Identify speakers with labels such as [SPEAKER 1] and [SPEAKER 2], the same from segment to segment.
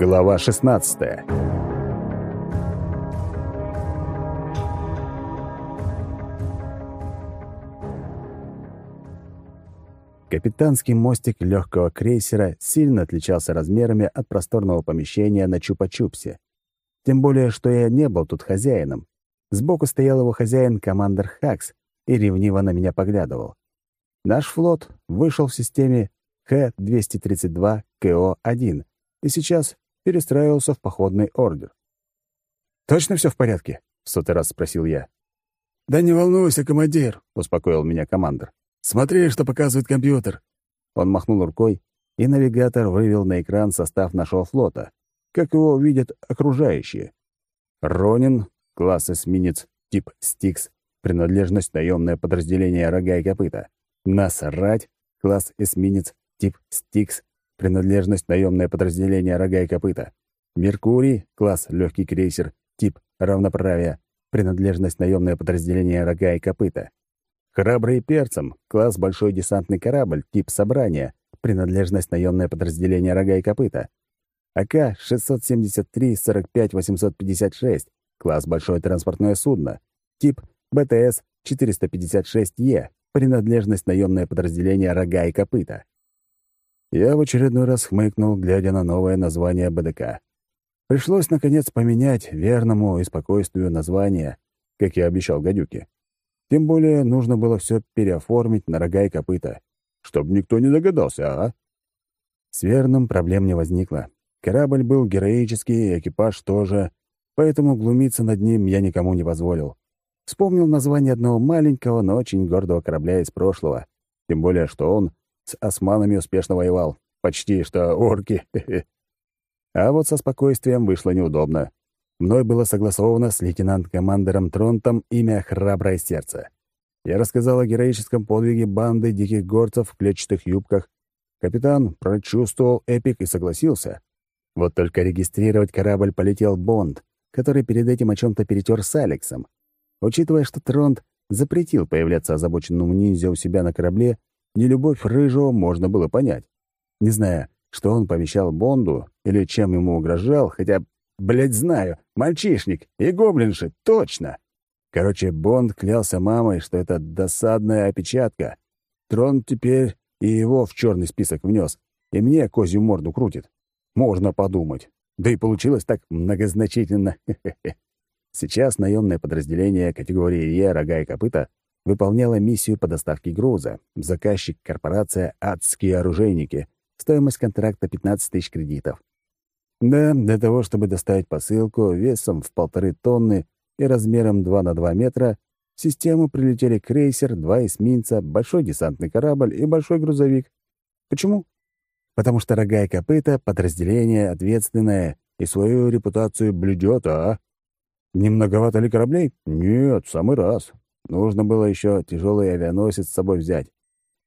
[SPEAKER 1] Глава 16 Капитанский мостик легкого крейсера сильно отличался размерами от просторного помещения на Чупа-Чупсе. Тем более, что я не был тут хозяином. Сбоку стоял его хозяин, командир Хакс, и ревниво на меня поглядывал. Наш флот вышел в системе Х-232 КО-1 и сейчас перестраивался в походный ордер. «Точно все в порядке?» — в сотый раз спросил я.
[SPEAKER 2] «Да не волнуйся, командир», — успокоил меня командир. «Смотри, что показывает компьютер».
[SPEAKER 1] Он махнул рукой, и навигатор вывел на экран состав нашего флота, как его видят окружающие. Ронин, класс эсминец, тип «Стикс», принадлежность наемное подразделение «Рога и копыта». Насрать, класс эсминец, тип «Стикс», принадлежность наемное подразделение «Рога и копыта». Меркурий, класс легкий крейсер, тип равноправия, принадлежность наемное подразделение «Рога и копыта». Храбрый перцем, класс большой десантный корабль, тип собрания, принадлежность наемное подразделение «Рога и копыта». АК-673-45-856, класс большое транспортное судно, тип БТС-456Е, принадлежность наемное подразделение «Рога и копыта». Я в очередной раз хмыкнул, глядя на новое название БДК. Пришлось, наконец, поменять верному и спокойствию название, как я обещал гадюке. Тем более нужно было все переоформить на рога и копыта, чтобы никто не догадался, а? С верным проблем не возникло. Корабль был героический, экипаж тоже, поэтому глумиться над ним я никому не позволил. Вспомнил название одного маленького, но очень гордого корабля из прошлого, тем более что он с османами успешно воевал. Почти что орки. А вот со спокойствием вышло неудобно. Мной было согласовано с лейтенант-командером Тронтом имя «Храброе сердце». Я рассказал о героическом подвиге банды диких горцев в клетчатых юбках. Капитан прочувствовал эпик и согласился. Вот только регистрировать корабль полетел Бонд, который перед этим о чем то перетер с Алексом. Учитывая, что Тронт запретил появляться озабоченному ниндзя у себя на корабле, Нелюбовь Рыжего можно было понять. Не знаю, что он пообещал Бонду или чем ему угрожал, хотя, блядь, знаю, мальчишник и гоблинши, точно. Короче, Бонд клялся мамой, что это досадная опечатка. Трон теперь и его в черный список внес, и мне козью морду крутит. Можно подумать. Да и получилось так многозначительно. Сейчас наемное подразделение категории Е «Рога и копыта» выполняла миссию по доставке груза. Заказчик — корпорация «Адские оружейники». Стоимость контракта — 15 тысяч кредитов. Да, для того, чтобы доставить посылку весом в полторы тонны и размером 2 на 2 метра, в систему прилетели крейсер, два эсминца, большой десантный корабль и большой грузовик. Почему? Потому что рога и копыта — подразделение ответственное и свою репутацию блюдет, а? Не многовато ли кораблей? Нет, в самый раз. Нужно было еще тяжелый авианосец с собой взять.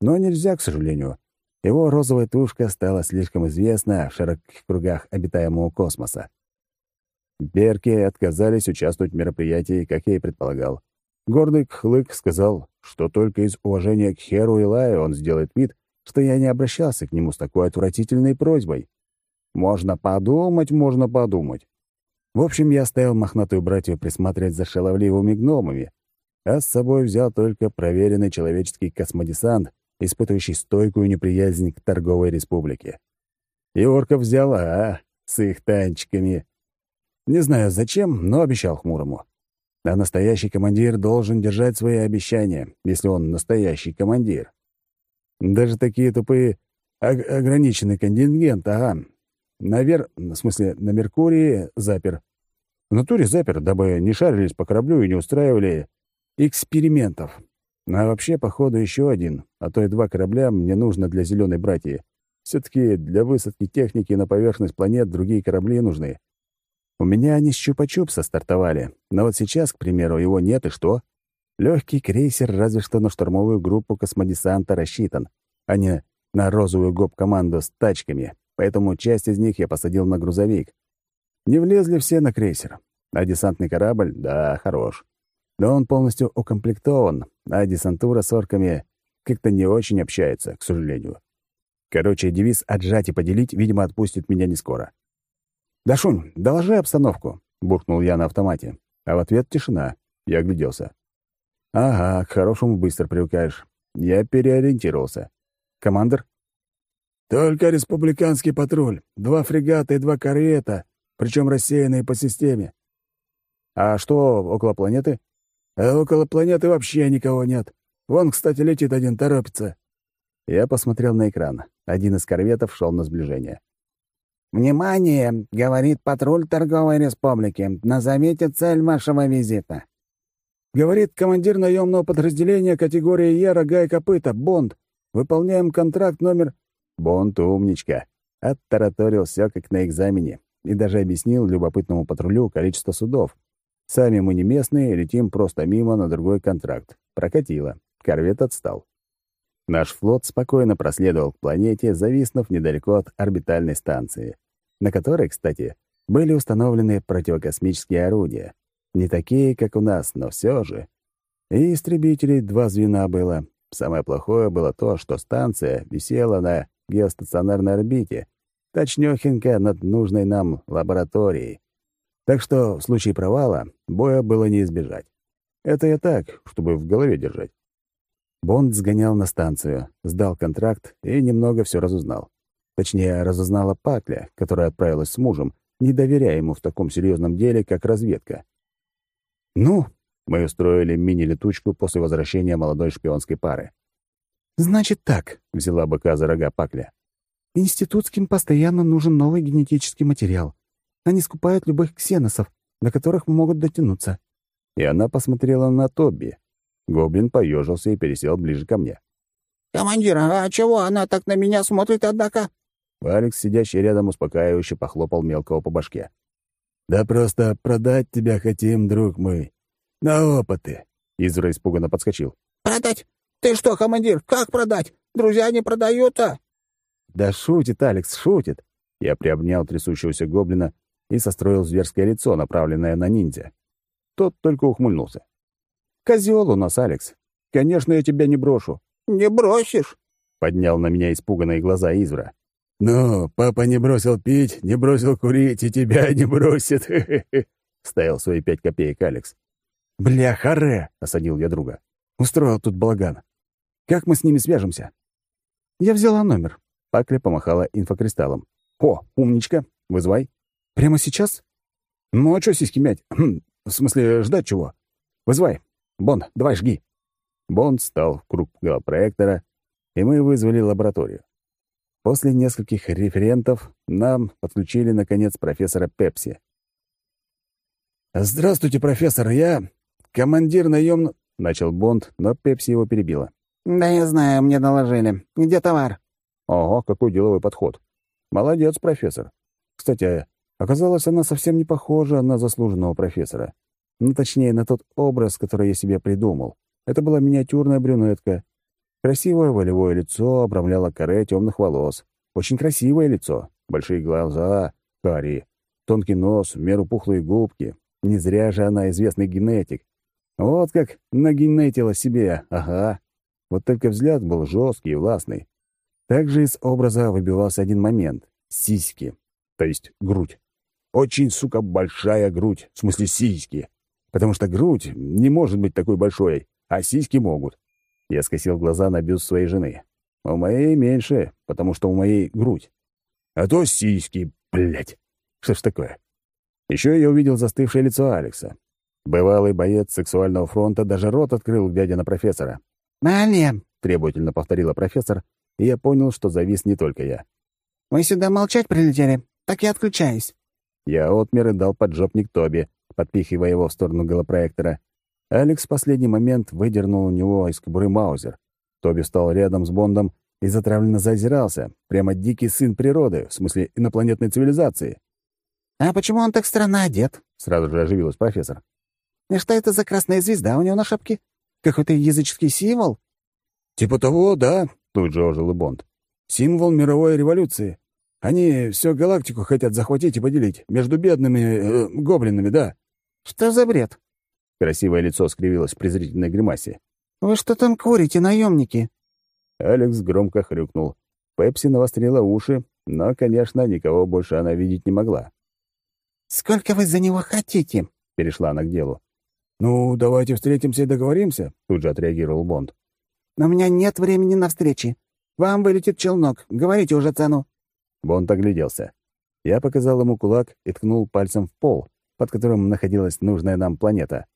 [SPEAKER 1] Но нельзя, к сожалению. Его розовая тушка стала слишком известна в широких кругах обитаемого космоса. Берки отказались участвовать в мероприятии, как я и предполагал. Гордый Кхлык сказал, что только из уважения к Херу и Лаю он сделает вид, что я не обращался к нему с такой отвратительной просьбой. Можно подумать, можно подумать. В общем, я оставил мохнатую братью присматривать за шаловливыми гномами, а с собой взял только проверенный человеческий космодесант, испытывающий стойкую неприязнь к торговой республике. И орков взял, а, с их танчиками. Не знаю зачем, но обещал хмурому. А настоящий командир должен держать свои обещания, если он настоящий командир. Даже такие тупые ограниченный контингент, ага. Навер... В смысле, на Меркурии запер. В натуре запер, дабы не шарились по кораблю и не устраивали экспериментов. А вообще, походу, еще один, а то и два корабля мне нужно для зеленой братьи. Все-таки для высадки техники на поверхность планет другие корабли нужны. У меня они с Чупа-Чупса стартовали, но вот сейчас, к примеру, его нет, и что? Легкий крейсер разве что на штурмовую группу космодесанта рассчитан, а не на розовую гоп-команду с тачками, поэтому часть из них я посадил на грузовик. Не влезли все на крейсер, а десантный корабль, да, хорош. Но он полностью укомплектован, а десантура с орками как-то не очень общается, к сожалению. Короче, девиз «отжать и поделить», видимо, отпустит меня не скоро. «Дашунь, доложи обстановку», — буркнул я на автомате. А в ответ тишина. Я огляделся. «Ага, к хорошему быстро привыкаешь. Я переориентировался. Командир?»
[SPEAKER 2] «Только республиканский патруль. Два фрегата и два корвета, причем рассеянные по системе».
[SPEAKER 1] «А что около планеты?»
[SPEAKER 2] «А около планеты вообще никого нет. Вон, кстати, летит один, торопится».
[SPEAKER 1] Я посмотрел на экран. Один из корветов шел на сближение.
[SPEAKER 3] «Внимание!» — говорит патруль торговой республики. «Назовите цель вашего визита».
[SPEAKER 2] Говорит командир наемного подразделения категории Е «Рога и копыта» Бонд. Выполняем контракт номер...
[SPEAKER 1] Бонд умничка. Оттараторил все как на экзамене. И даже объяснил любопытному патрулю количество судов. Сами мы не местные, летим просто мимо на другой контракт. Прокатило. Корвет отстал. Наш флот спокойно проследовал к планете, зависнув недалеко от орбитальной станции, на которой, кстати, были установлены противокосмические орудия. Не такие, как у нас, но все же. И истребителей два звена было. Самое плохое было то, что станция висела на геостационарной орбите, точнёхенько над нужной нам лабораторией. Так что в случае провала боя было не избежать. Это я так, чтобы в голове держать. Бонд сгонял на станцию, сдал контракт и немного все разузнал. Точнее, разузнала Пакля, которая отправилась с мужем, не доверяя ему в таком серьезном деле, как разведка. «Ну?» — мы устроили мини-летучку после возвращения молодой шпионской пары. «Значит так», — взяла быка за рога Пакля. «Институтским постоянно нужен новый генетический материал. Они скупают любых ксеносов, до которых могут дотянуться». И она посмотрела на Тобби, Гоблин поежился и пересел ближе ко мне.
[SPEAKER 3] «Командир, а чего она так на меня смотрит, однако?»
[SPEAKER 1] Алекс, сидящий рядом, успокаивающе похлопал мелкого по башке.
[SPEAKER 2] «Да просто продать тебя хотим, друг мой. На опыты!»
[SPEAKER 1] Изра испуганно подскочил.
[SPEAKER 3] «Продать? Ты что, командир, как продать? Друзья не продают-то!»
[SPEAKER 1] «Да шутит, Алекс, шутит!» Я приобнял трясущегося гоблина и состроил зверское лицо, направленное на ниндзя. Тот только ухмыльнулся. Козел у нас, Алекс. Конечно, я тебя не брошу».
[SPEAKER 3] «Не бросишь?»
[SPEAKER 1] — поднял на меня испуганные глаза Извра.
[SPEAKER 2] «Ну, папа не бросил пить, не бросил курить, и тебя не бросит», — ставил свои пять копеек Алекс.
[SPEAKER 1] «Бля, харе!» — осадил я друга. «Устроил тут балаган. Как мы с ними свяжемся?» «Я взяла номер». Пакля помахала инфокристаллом. «О, умничка. Вызывай». «Прямо сейчас?» «Ну, а чё сиськи мять? Хм, в смысле, ждать чего? Вызывай. Бонд, давай жги». Бонд встал в круг голопроектора, и мы вызвали лабораторию. После нескольких референтов нам подключили, наконец, профессора Пепси.
[SPEAKER 2] «Здравствуйте, профессор, я командир наемно...»
[SPEAKER 1] — начал Бонд, но Пепси его перебила.
[SPEAKER 3] «Да я знаю, мне доложили. Где товар?»
[SPEAKER 1] «Ого, какой деловой подход. Молодец, профессор. Кстати, оказалось, она совсем не похожа на заслуженного профессора. Ну, точнее, на тот образ, который я себе придумал. Это была миниатюрная брюнетка. Красивое волевое лицо обрамляло коре темных волос. Очень красивое лицо. Большие глаза, карие. Тонкий нос, меру пухлые губки. Не зря же она известный генетик. Вот как нагенетила себе, ага. Вот только взгляд был жесткий и властный. Также из образа выбивался один момент — сиськи, то есть грудь. Очень, сука, большая грудь, в смысле сиськи потому что грудь не может быть такой большой, а сиськи могут. Я скосил глаза на бюст своей жены. У моей меньше, потому что у моей грудь. А то сиськи, блядь. Что ж такое? Еще я увидел застывшее лицо Алекса. Бывалый боец сексуального фронта даже рот открыл, глядя на профессора.
[SPEAKER 3] «Малем!»
[SPEAKER 1] — требовательно повторила профессор, и я понял, что завис не только я.
[SPEAKER 3] «Вы сюда молчать прилетели? Так я отключаюсь».
[SPEAKER 1] Я отмер и дал поджопник Тоби, подпихивая его в сторону голопроектора. Алекс в последний момент выдернул у него из кобуры Маузер. Тоби стал рядом с Бондом и затравленно зазирался. Прямо дикий сын природы, в смысле инопланетной цивилизации.
[SPEAKER 3] «А почему он так странно одет?»
[SPEAKER 1] — сразу же оживилась профессор.
[SPEAKER 3] «И что это за красная звезда у него на шапке? Какой-то языческий символ?»
[SPEAKER 2] «Типа того, да», — тут же ожил и Бонд. «Символ мировой революции. Они всю галактику хотят захватить и поделить между бедными э, гоблинами, да.
[SPEAKER 3] Что за бред?
[SPEAKER 1] Красивое лицо скривилось в презрительной гримасе.
[SPEAKER 3] Вы что там курите, наемники?
[SPEAKER 1] Алекс громко хрюкнул. Пепси навострила уши, но, конечно, никого больше она видеть не могла.
[SPEAKER 3] «Сколько вы за него хотите?»
[SPEAKER 1] — перешла она к делу.
[SPEAKER 2] «Ну, давайте встретимся и договоримся», — тут же отреагировал Бонд.
[SPEAKER 3] «Но у меня нет времени на встречи. Вам вылетит челнок. Говорите уже цену».
[SPEAKER 1] Бонд огляделся. Я показал ему кулак и ткнул пальцем в пол, под которым находилась нужная нам планета.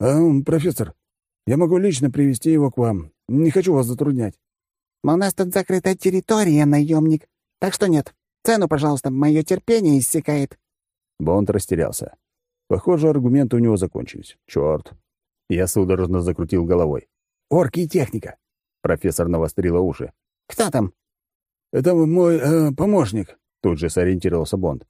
[SPEAKER 2] «А, профессор, я могу лично привести его к вам. Не хочу вас затруднять».
[SPEAKER 3] «У нас тут закрытая территория, наемник. Так что нет. Цену, пожалуйста, мое терпение иссякает».
[SPEAKER 1] Бонд растерялся. Похоже, аргументы у него закончились. Черт! Я судорожно закрутил головой.
[SPEAKER 2] «Орки и техника!»
[SPEAKER 1] Профессор навострила уши.
[SPEAKER 3] «Кто там?»
[SPEAKER 2] «Это мой э, помощник», —
[SPEAKER 1] тут же сориентировался Бонд.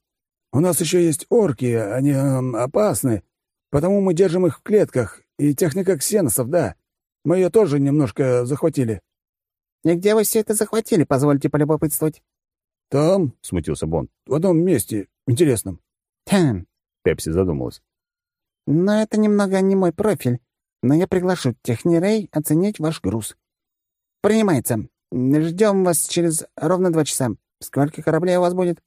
[SPEAKER 2] «У нас еще есть орки, они э, опасны, потому мы держим их в клетках, и техника ксеносов, да. Мы ее тоже немножко захватили».
[SPEAKER 3] «И где вы все это захватили, позвольте полюбопытствовать?»
[SPEAKER 2] «Там», — смутился Бонд, — «в одном месте, интересном».
[SPEAKER 3] «Хм».
[SPEAKER 1] Пепси задумалась.
[SPEAKER 3] «Но это немного не мой профиль, но я приглашу Технирей оценить ваш груз. Принимается. Ждем вас через ровно два часа. Сколько кораблей у вас будет?»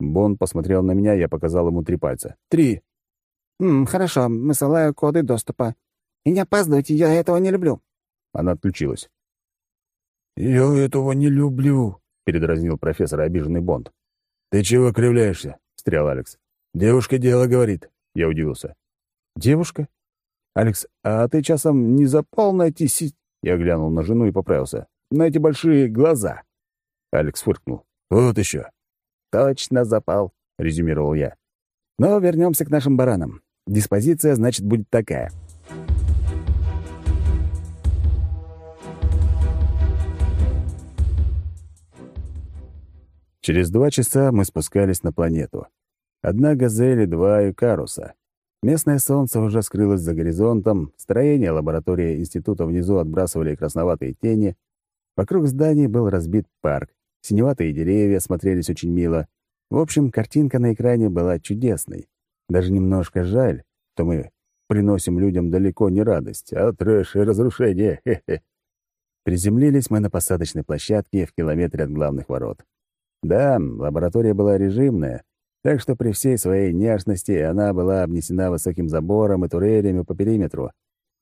[SPEAKER 1] Бон посмотрел на меня, я показал ему три пальца.
[SPEAKER 2] «Три».
[SPEAKER 3] «М, «Хорошо, высылаю коды доступа. И не опаздывайте, я этого не люблю».
[SPEAKER 1] Она отключилась.
[SPEAKER 2] «Я этого не люблю», —
[SPEAKER 1] передразнил профессор обиженный Бонд.
[SPEAKER 2] «Ты чего кривляешься?» — встрял Алекс. «Девушка дело говорит».
[SPEAKER 1] Я удивился. «Девушка? Алекс, а ты часом не запал на эти си...» Я глянул на жену и поправился. «На эти большие глаза». Алекс фыркнул.
[SPEAKER 2] «Вот еще».
[SPEAKER 1] «Точно запал», — резюмировал я. «Но вернемся к нашим баранам. Диспозиция, значит, будет такая». Через два часа мы спускались на планету. Одна газель и два Икаруса. Местное солнце уже скрылось за горизонтом, строение лаборатории института внизу отбрасывали красноватые тени. Вокруг зданий был разбит парк. Синеватые деревья смотрелись очень мило. В общем, картинка на экране была чудесной. Даже немножко жаль, что мы приносим людям далеко не радость, а трэш и разрушение. Хе -хе. Приземлились мы на посадочной площадке в километре от главных ворот. Да, лаборатория была режимная, так что при всей своей няшности она была обнесена высоким забором и турелями по периметру.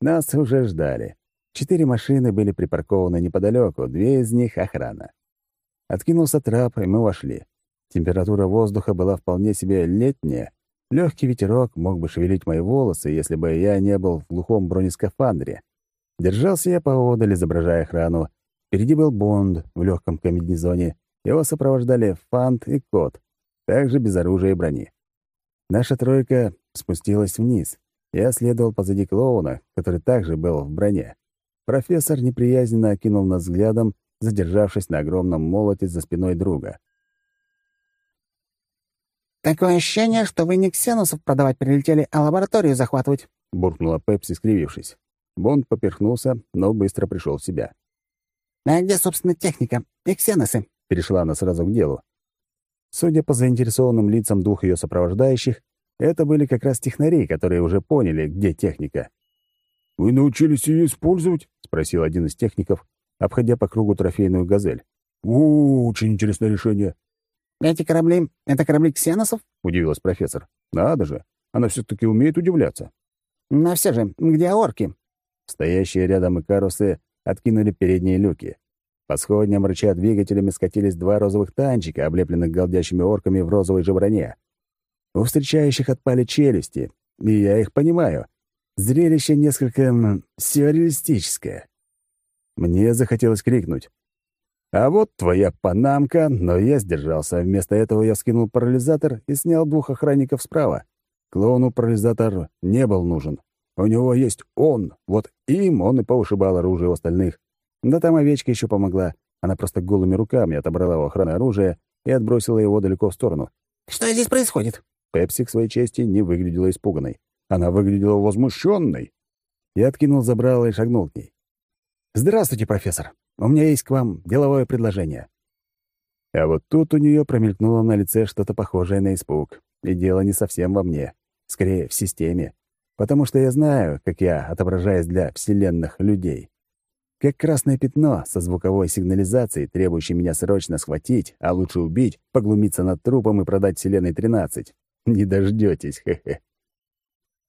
[SPEAKER 1] Нас уже ждали. Четыре машины были припаркованы неподалеку, две из них — охрана. Откинулся трап, и мы вошли. Температура воздуха была вполне себе летняя. Легкий ветерок мог бы шевелить мои волосы, если бы я не был в глухом бронескафандре. Держался я поодаль, изображая охрану. Впереди был Бонд в легком комбинезоне. Его сопровождали Фант и Кот, также без оружия и брони. Наша тройка спустилась вниз. Я следовал позади клоуна, который также был в броне. Профессор неприязненно окинул нас взглядом, задержавшись на огромном молоте за спиной друга.
[SPEAKER 3] «Такое ощущение, что вы не ксеносов продавать прилетели, а лабораторию захватывать», —
[SPEAKER 1] буркнула Пепси, скривившись. Бонд поперхнулся, но быстро пришел в себя.
[SPEAKER 3] «А где, собственно, техника и ксеносы?»
[SPEAKER 1] — перешла она сразу к делу. Судя по заинтересованным лицам двух ее сопровождающих, это были как раз технари, которые уже поняли, где техника.
[SPEAKER 2] «Вы научились ее использовать?»
[SPEAKER 1] — спросил один из техников, обходя по кругу трофейную «Газель».
[SPEAKER 2] «О, очень интересное решение».
[SPEAKER 3] «Эти корабли — это корабли ксеносов?»
[SPEAKER 1] — удивилась профессор. «Надо же, она все таки умеет удивляться».
[SPEAKER 3] «Но все же, где орки?»
[SPEAKER 1] Стоящие рядом икарусы откинули передние люки. По сходням, рыча двигателями, скатились два розовых танчика, облепленных голдящими орками в розовой же броне. У встречающих отпали челюсти, и я их понимаю. Зрелище несколько сюрреалистическое. Мне захотелось крикнуть. «А вот твоя панамка!» Но я сдержался. Вместо этого я скинул парализатор и снял двух охранников справа. Клоуну парализатор не был нужен. У него есть он. Вот им он и поушибал оружие у остальных. Да там овечка еще помогла. Она просто голыми руками отобрала у охраны оружие и отбросила его далеко в сторону.
[SPEAKER 3] «Что здесь происходит?»
[SPEAKER 1] Пепси к своей чести не выглядела испуганной. Она выглядела возмущенной. Я откинул забрало и шагнул к ней. «Здравствуйте, профессор. У меня есть к вам деловое предложение». А вот тут у нее промелькнуло на лице что-то похожее на испуг. И дело не совсем во мне. Скорее, в системе. Потому что я знаю, как я отображаюсь для вселенных людей. Как красное пятно со звуковой сигнализацией, требующей меня срочно схватить, а лучше убить, поглумиться над трупом и продать Вселенной 13. Не дождетесь, хе-хе.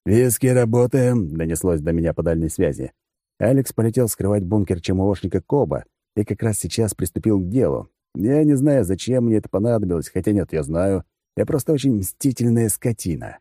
[SPEAKER 1] «Виски работаем», — донеслось до меня по дальней связи. Алекс полетел скрывать бункер ЧМОшника Коба и как раз сейчас приступил к делу. Я не знаю, зачем мне это понадобилось, хотя нет, я знаю. Я просто очень мстительная скотина.